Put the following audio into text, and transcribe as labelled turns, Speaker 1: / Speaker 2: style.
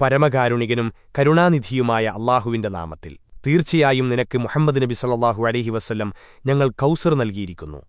Speaker 1: പരമകാരുണികനും കരുണാനിധിയുമായ അള്ളാഹുവിന്റെ നാമത്തിൽ. തീർച്ചയായും നിനക്ക് മുഹമ്മദ് നബി സല്ലാഹു അലഹി വസ്ല്ലം ഞങ്ങൾ കൗസർ നൽകിയിരിക്കുന്നു.